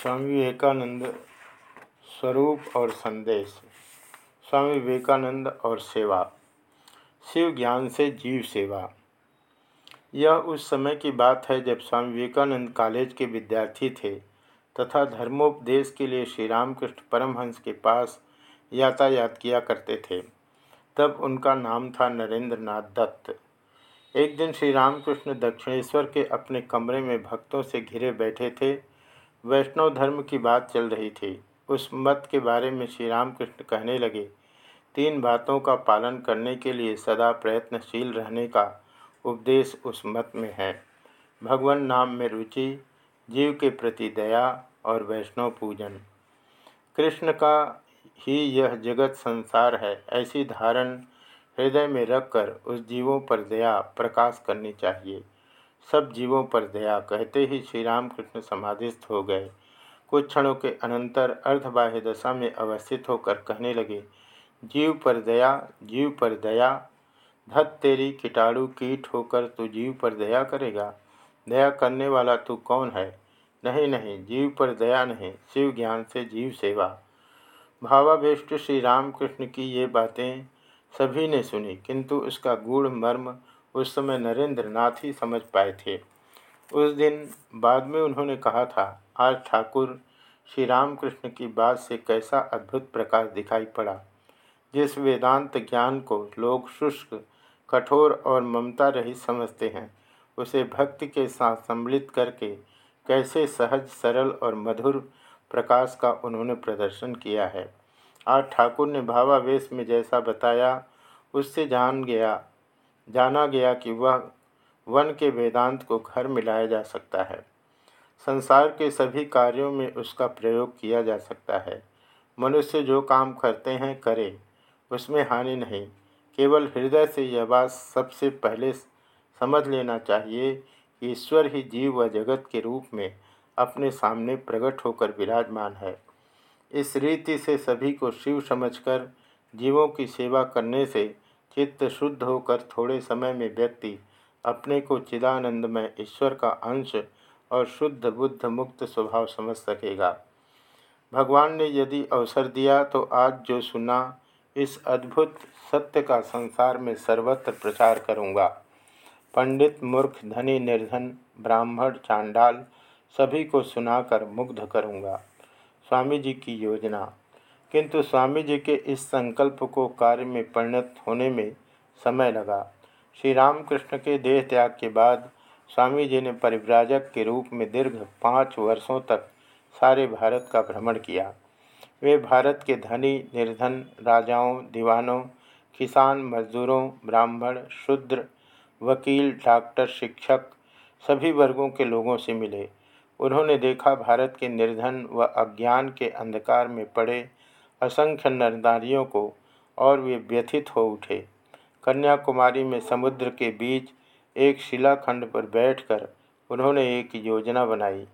स्वामी विवेकानंद स्वरूप और संदेश। स्वामी विवेकानंद और सेवा। शिव ज्ञान से जीव सेवा। यह उस समय की बात है जब स्वामी विवेकानंद कॉलेज के विद्यार्थी थे तथा धर्मोपदेश के लिए श्री रामकृष्ण परमहंस के पास यातायात किया करते थे। तब उनका नाम था नरेंद्र नाथ दत्त। एक दिन श्री रामकृष्ण दक्षिणेश्वर के अपने कमरे में भक्तों से घिरे बैठे थे वैष्णव धर्म की बात चल रही थी। उस मत के बारे में श्री रामकृष्ण कहने लगे, तीन बातों का पालन करने के लिए सदा प्रयत्नशील रहने का उपदेश उस मत में है। भगवान नाम में रुचि, जीव के प्रति दया और वैष्णव पूजन। कृष्ण का ही यह जगत संसार है, ऐसी धारण हृदय में रखकर उस जीवों पर दया प्रकाश करनी चाहिए। सब जीवों पर दया। कहते ही श्री रामकृष्ण समाधिस्थ हो गए। कुछ क्षणों के अनंतर अर्धबाह्य दशा में अवस्थित होकर कहने लगे, जीव पर दया, जीव पर दया। धत तेरी कीटाणु कीट होकर तू जीव पर दया करेगा। दया करने वाला तू कौन है? नहीं नहीं, जीव पर दया नहीं, शिव ज्ञान से जीव सेवा भावाभीष्ट श्री रामकृष्ण की ये बातें सभी ने सुनी, किंतु उसका गूढ़ मर्म उस समय नरेंद्र नाथ ही समझ पाए थे। उस दिन बाद में उन्होंने कहा था, आज ठाकुर श्री रामकृष्ण की बात से कैसा अद्भुत प्रकाश दिखाई पड़ा, जिस वेदांत ज्ञान को लोग शुष्क, कठोर और ममता रहित समझते हैं, उसे भक्ति के साथ सम्मिलित करके कैसे सहज, सरल और मधुर प्रकाश का उन्होंने प्रदर्शन किया है। आज ठाकुर ने भावावेश में जैसा बताया, उससे जान गया जाना गया कि वह वन के वेदांत को घर मिलाया जा सकता है। संसार के सभी कार्यों में उसका प्रयोग किया जा सकता है। मनुष्य जो काम करते हैं, करे, उसमें हानि नहीं। केवल हृदय से यह बात सबसे पहले समझ लेना चाहिए कि ईश्वर ही जीव व जगत के रूप में अपने सामने प्रकट होकर विराजमान है। इस रीति से सभी को शिव समझकर जीवों की सेवा करने से चित्त शुद्ध होकर थोड़े समय में व्यक्ति अपने को चिदानंद में ईश्वर का अंश और शुद्ध बुद्ध मुक्त स्वभाव समझ सकेगा। भगवान ने यदि अवसर दिया तो आज जो सुना, इस अद्भुत सत्य का संसार में सर्वत्र प्रचार करूँगा। पंडित, मूर्ख, धनी, निर्धन, ब्राह्मण, चांडाल, सभी को सुनाकर मुग्ध करूँगा। स्वामी जी की योजना। किंतु स्वामी जी के इस संकल्प को कार्य में परिणत होने में समय लगा। श्री रामकृष्ण के देह त्याग के बाद स्वामी जी ने परिव्राजक के रूप में दीर्घ पाँच वर्षों तक सारे भारत का भ्रमण किया। वे भारत के धनी, निर्धन राजाओं, दीवानों, किसान, मजदूरों, ब्राह्मण, शूद्र, वकील, डॉक्टर, शिक्षक, सभी वर्गों के लोगों से मिले। उन्होंने देखा भारत के निर्धन व अज्ञान के अंधकार में पड़े असंख्य नरनारियों को और वे व्यथित हो उठे। कन्याकुमारी में समुद्र के बीच एक शिलाखंड पर बैठकर उन्होंने एक योजना बनाई।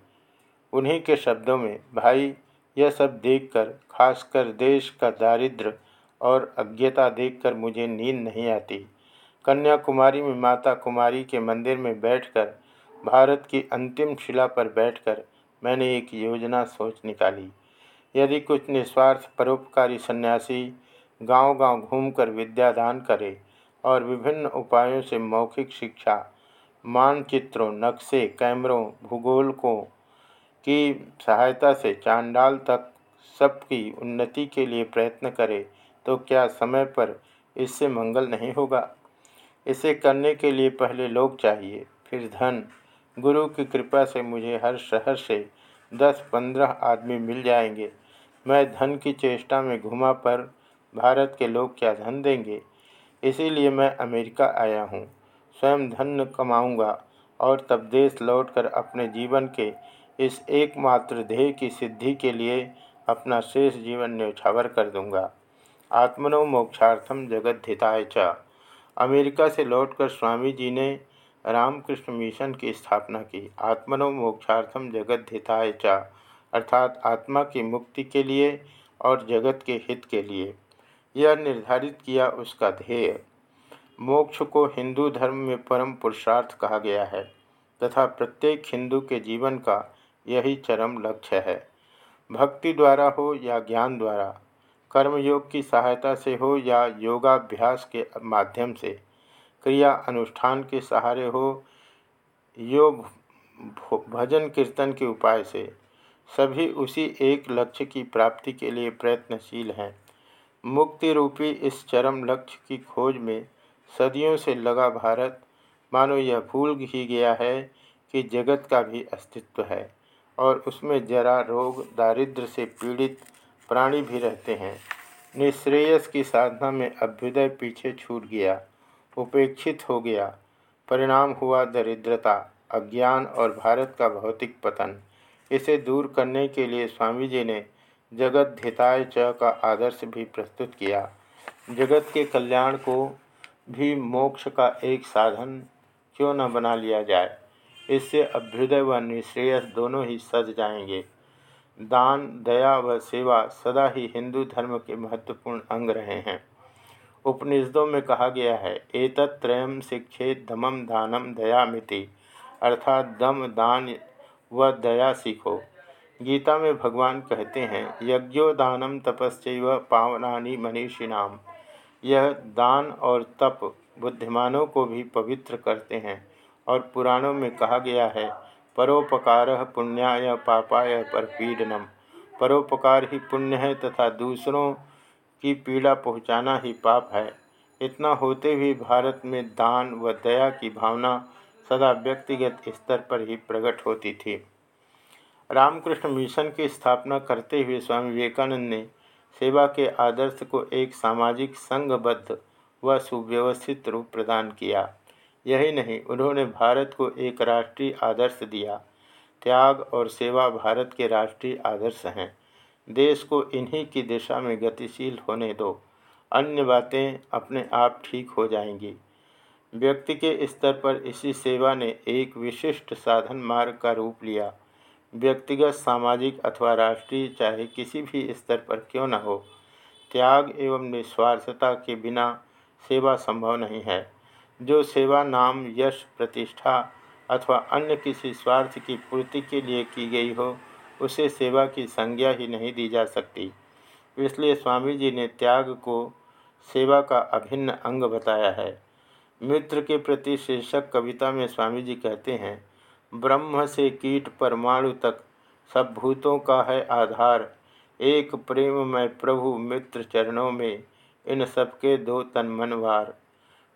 उन्हीं के शब्दों में, भाई, यह सब देखकर, खासकर देश का दारिद्र और अज्ञता देखकर मुझे नींद नहीं आती। कन्याकुमारी में माता कुमारी के मंदिर में बैठकर, भारत की अंतिम शिला पर बैठकर मैंने एक योजना सोच निकाली। यदि कुछ निस्वार्थ परोपकारी सन्यासी गांव-गांव घूमकर विद्यादान करे और विभिन्न उपायों से मौखिक शिक्षा, मानचित्रों, नक्शे, कैमरों, भूगोलकों की सहायता से चांडाल तक सबकी उन्नति के लिए प्रयत्न करे तो क्या समय पर इससे मंगल नहीं होगा? इसे करने के लिए पहले लोग चाहिए। फिर धन। गुरु की कृपा से मुझे हर शहर से दस पंद्रह आदमी मिल जाएँगे। मैं धन की चेष्टा में घुमा पर भारत के लोग क्या धन देंगे? इसीलिए मैं अमेरिका आया हूँ। स्वयं धन कमाऊँगा और तब देश लौटकर अपने जीवन के इस एकमात्र ध्येय की सिद्धि के लिए अपना शेष जीवन न्यौछावर कर दूँगा। आत्मनो मोक्षार्थम जगद्धिताय च। अमेरिका से लौटकर स्वामी जी ने रामकृष्ण मिशन की स्थापना की। आत्मनो मोक्षार्थम जगद्धिताय च। अर्थात आत्मा की मुक्ति के लिए और जगत के हित के लिए। यह निर्धारित किया उसका ध्येय। मोक्ष को हिंदू धर्म में परम पुरुषार्थ कहा गया है तथा प्रत्येक हिंदू के जीवन का यही चरम लक्ष्य है। भक्ति द्वारा हो या ज्ञान द्वारा, कर्मयोग की सहायता से हो या योगाभ्यास के माध्यम से, क्रिया अनुष्ठान के सहारे हो, योग भजन कीर्तन के उपाय से सभी उसी एक लक्ष्य की प्राप्ति के लिए प्रयत्नशील हैं। मुक्ति रूपी इस चरम लक्ष्य की खोज में सदियों से लगा भारत, मानो यह भूल ही गया है कि जगत का भी अस्तित्व है और उसमें जरा रोग दारिद्र से पीड़ित प्राणी भी रहते हैं। निश्रेयस की साधना में अभ्युदय पीछे छूट गया, उपेक्षित हो गया। परिणाम हुआ दरिद्रता, अज्ञान और भारत का भौतिक पतन। इसे दूर करने के लिए स्वामी जी ने जगत धिताय च का आदर्श भी प्रस्तुत किया। जगत के कल्याण को भी मोक्ष का एक साधन क्यों न बना लिया जाए? इससे अभ्युदय व निश्रेयस दोनों ही सज जाएँगे। दान, दया व सेवा सदा ही हिंदू धर्म के महत्वपूर्ण अंग रहे हैं। उपनिषदों में कहा गया है एतत्रयम शिक्षेत दमम दानम दयामिति, अर्थात दम दान व दया सीखो। गीता में भगवान कहते हैं यज्ञोदानम तपस्व पावनानी मनीषिणाम। यह दान और तप बुद्धिमानों को भी पवित्र करते हैं और पुराणों में कहा गया है, परोपकार पुण्याय पापाय परपीडनम। परोपकार ही पुण्य है तथा दूसरों की पीड़ा पहुँचाना ही पाप है। इतना होते हुए भारत में दान व दया की भावना सदा व्यक्तिगत स्तर पर ही प्रकट होती थी। रामकृष्ण मिशन की स्थापना करते हुए स्वामी विवेकानंद ने सेवा के आदर्श को एक सामाजिक, संघबद्ध व सुव्यवस्थित रूप प्रदान किया। यही नहीं, उन्होंने भारत को एक राष्ट्रीय आदर्श दिया। त्याग और सेवा भारत के राष्ट्रीय आदर्श हैं। देश को इन्हीं की दिशा में गतिशील होने दो। अन्य बातें अपने आप ठीक हो जाएँगी। व्यक्ति के स्तर पर इसी सेवा ने एक विशिष्ट साधन मार्ग का रूप लिया। व्यक्तिगत, सामाजिक अथवा राष्ट्रीय, चाहे किसी भी स्तर पर क्यों न हो, त्याग एवं निस्वार्थता के बिना सेवा संभव नहीं है। जो सेवा, नाम, यश, प्रतिष्ठा अथवा अन्य किसी स्वार्थ की पूर्ति के लिए की गई हो, उसे सेवा की संज्ञा ही नहीं दी जा सकती। इसलिए स्वामी जी ने त्याग को सेवा का अभिन्न अंग बताया है। मित्र के प्रति शीर्षक कविता में स्वामी जी कहते हैं, ब्रह्म से कीट परमाणु तक सब भूतों का है आधार। एक प्रेम में प्रभु मित्र चरणों में, इन सबके दो तन्मनवार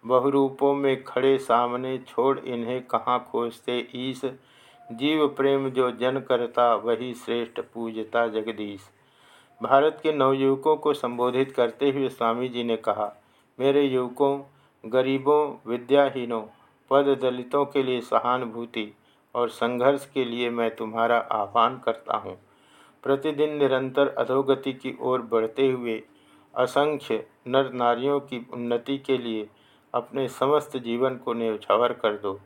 बहुरूपों में खड़े सामने छोड़ इन्हें कहाँ खोजते ईश जीव प्रेम जो जन करता, वही श्रेष्ठ पूजता जगदीश। भारत के नवयुवकों को संबोधित करते हुए स्वामी जी ने कहा, मेरे युवकों गरीबों, विद्याहीनों पद दलितों के लिए सहानुभूति और संघर्ष के लिए मैं तुम्हारा आह्वान करता हूँ। प्रतिदिन निरंतर अधोगति की ओर बढ़ते हुए असंख्य नर नारियों की उन्नति के लिए अपने समस्त जीवन को न्यौछावर कर दो।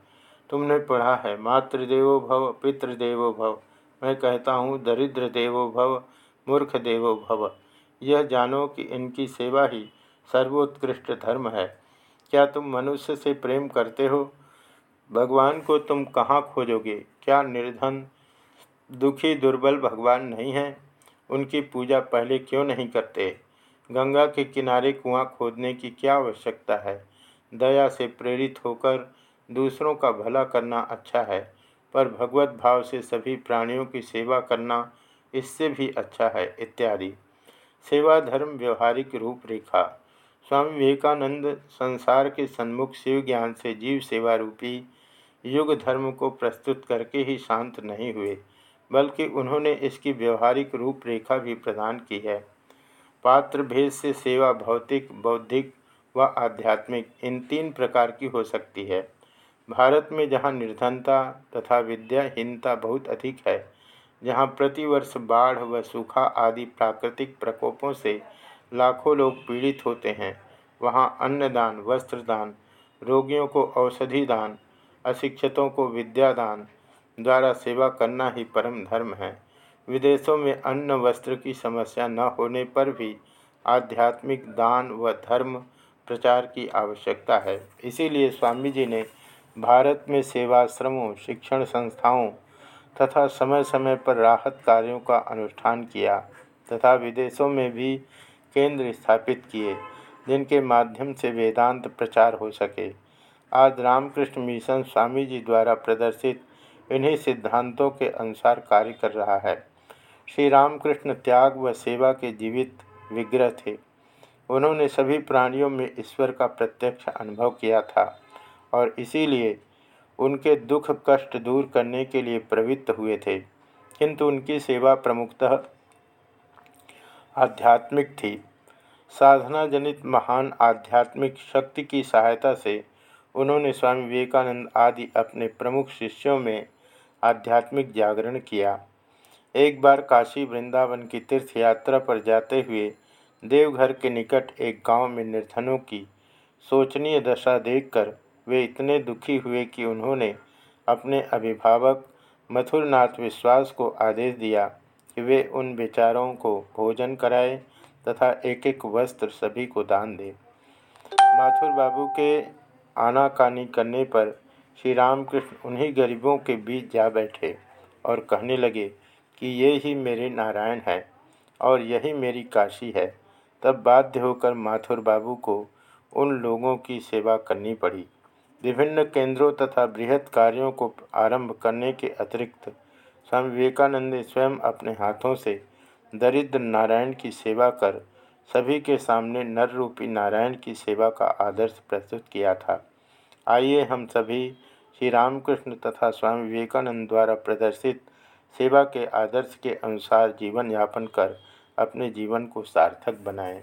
तुमने पढ़ा है, मातृदेवो भव, पितृदेवो भव। मैं कहता हूँ दरिद्र देवो भव मूर्ख देवो भव। यह जानो कि इनकी सेवा ही सर्वोत्कृष्ट धर्म है। क्या तुम मनुष्य से प्रेम करते हो? भगवान को तुम कहाँ खोजोगे? क्या निर्धन, दुखी, दुर्बल भगवान नहीं हैं? उनकी पूजा पहले क्यों नहीं करते? गंगा के किनारे कुआँ खोदने की क्या आवश्यकता है? दया से प्रेरित होकर दूसरों का भला करना अच्छा है, पर भगवत भाव से सभी प्राणियों की सेवा करना इससे भी अच्छा है, इत्यादि। सेवा धर्म, व्यवहारिक रूपरेखा। स्वामी विवेकानंद संसार के सन्मुख शिव ज्ञान से जीव सेवा रूपी युग धर्म को प्रस्तुत करके ही शांत नहीं हुए, बल्कि उन्होंने इसकी व्यवहारिक रूपरेखा भी प्रदान की है। पात्र भेद से सेवा भौतिक, बौद्धिक व आध्यात्मिक, इन तीन प्रकार की हो सकती है। भारत में जहाँ निर्धनता तथा विद्याहीनता बहुत अधिक है, जहाँ प्रतिवर्ष बाढ़ व सूखा आदि प्राकृतिक प्रकोपों से लाखों लोग पीड़ित होते हैं। वहाँ अन्नदान, वस्त्रदान, रोगियों को औषधि दान, अशिक्षितों को विद्यादान द्वारा सेवा करना ही परम धर्म है। विदेशों में अन्न, वस्त्र की समस्या न होने पर भी आध्यात्मिक दान व धर्म प्रचार की आवश्यकता है। इसीलिए स्वामी जी ने भारत में सेवाश्रमों, शिक्षण संस्थाओं तथा समय समय पर राहत कार्यों का अनुष्ठान किया तथा विदेशों में भी केंद्र स्थापित किए, जिनके माध्यम से वेदांत प्रचार हो सके। आज रामकृष्ण मिशन स्वामी जी द्वारा प्रदर्शित इन्हीं सिद्धांतों के अनुसार कार्य कर रहा है। श्री रामकृष्ण त्याग व सेवा के जीवित विग्रह थे। उन्होंने सभी प्राणियों में ईश्वर का प्रत्यक्ष अनुभव किया था और इसीलिए उनके दुख कष्ट दूर करने के लिए प्रवृत्त हुए थे। किंतु उनकी सेवा प्रमुखतः आध्यात्मिक थी। साधना जनित महान आध्यात्मिक शक्ति की सहायता से उन्होंने स्वामी विवेकानंद आदि अपने प्रमुख शिष्यों में आध्यात्मिक जागरण किया। एक बार काशी वृंदावन की तीर्थ यात्रा पर जाते हुए देवघर के निकट एक गाँव में निर्धनों की शोचनीय दशा देखकर वे इतने दुखी हुए कि उन्होंने अपने अभिभावक मथुरनाथ विश्वास को आदेश दिया। वे उन बेचारों को भोजन कराए तथा एक एक वस्त्र सभी को दान दे। माथुर बाबू के आनाकानी करने पर श्री रामकृष्ण उन्हीं गरीबों के बीच जा बैठे और कहने लगे कि ये ही मेरे नारायण हैं और यही मेरी काशी है। तब बाध्य होकर माथुर बाबू को उन लोगों की सेवा करनी पड़ी। विभिन्न केंद्रों तथा बृहद कार्यों को आरंभ करने के अतिरिक्त स्वामी विवेकानंद ने स्वयं अपने हाथों से दरिद्र नारायण की सेवा कर सभी के सामने नर रूपी नारायण की सेवा का आदर्श प्रस्तुत किया था। आइए हम सभी श्री रामकृष्ण तथा स्वामी विवेकानंद द्वारा प्रदर्शित सेवा के आदर्श के अनुसार जीवन यापन कर अपने जीवन को सार्थक बनाएँ।